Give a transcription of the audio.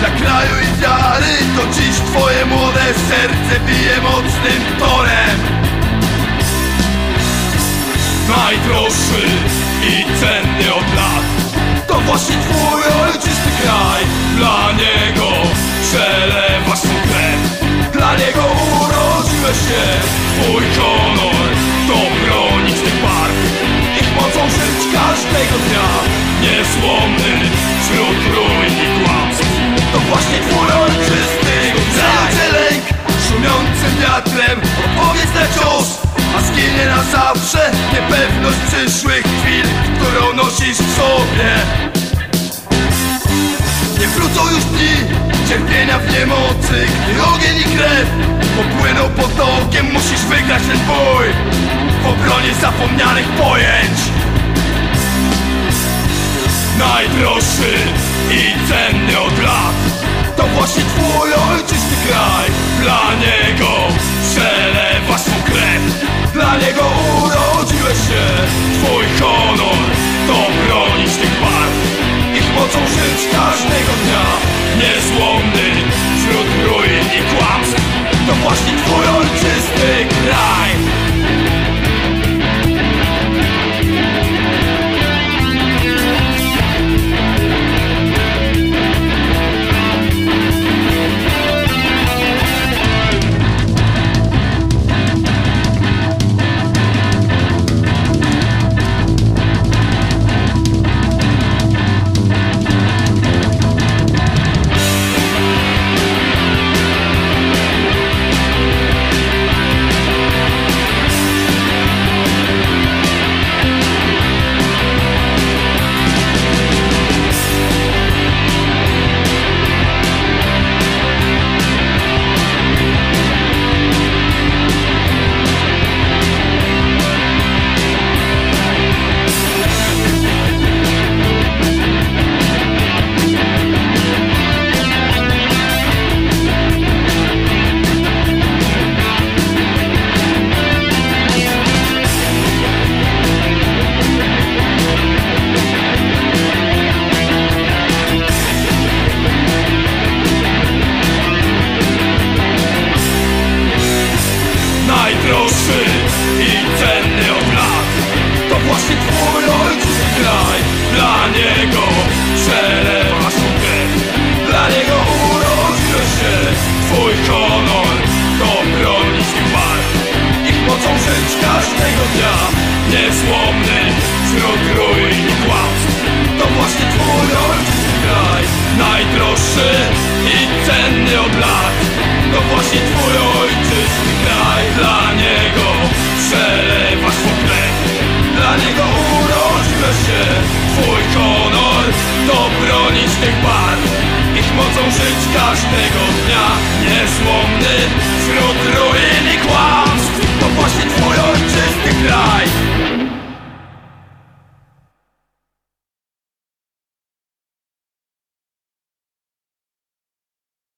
Dla kraju i wiary To dziś twoje młode serce bije mocnym torem. Najdroższy i cenny od lat To właśnie twój ojczysty kraj. Dla niego przelewasz swą krew Dla niego urodziłeś się Twój honor zawsze Niepewność przyszłych chwil Którą nosisz w sobie. Nie wrócą już dni Cierpienia w niemocy Gdy ogień i krew Popłyną pod okiem. Musisz wygrać ten bój W obronie zapomnianych pojęć. Najdroższy i cenny od lat To właśnie twój ojczysty kraj. Dla niego honor to bronić tych barw Ich mocą żyć każdego dnia. Niezłomny wśród ruin i kłamstw Dla niego przelewasz krew Dla niego urodziłeś się. Twój honor to bronić tych barw Ich mocą żyć każdego dnia. Niezłomny wśród ruin i kłamstw. To właśnie twój ojczysty kraj. Najdroższy i cenny od lat. To właśnie twój ojczysty kraj każdego dnia wśród ruin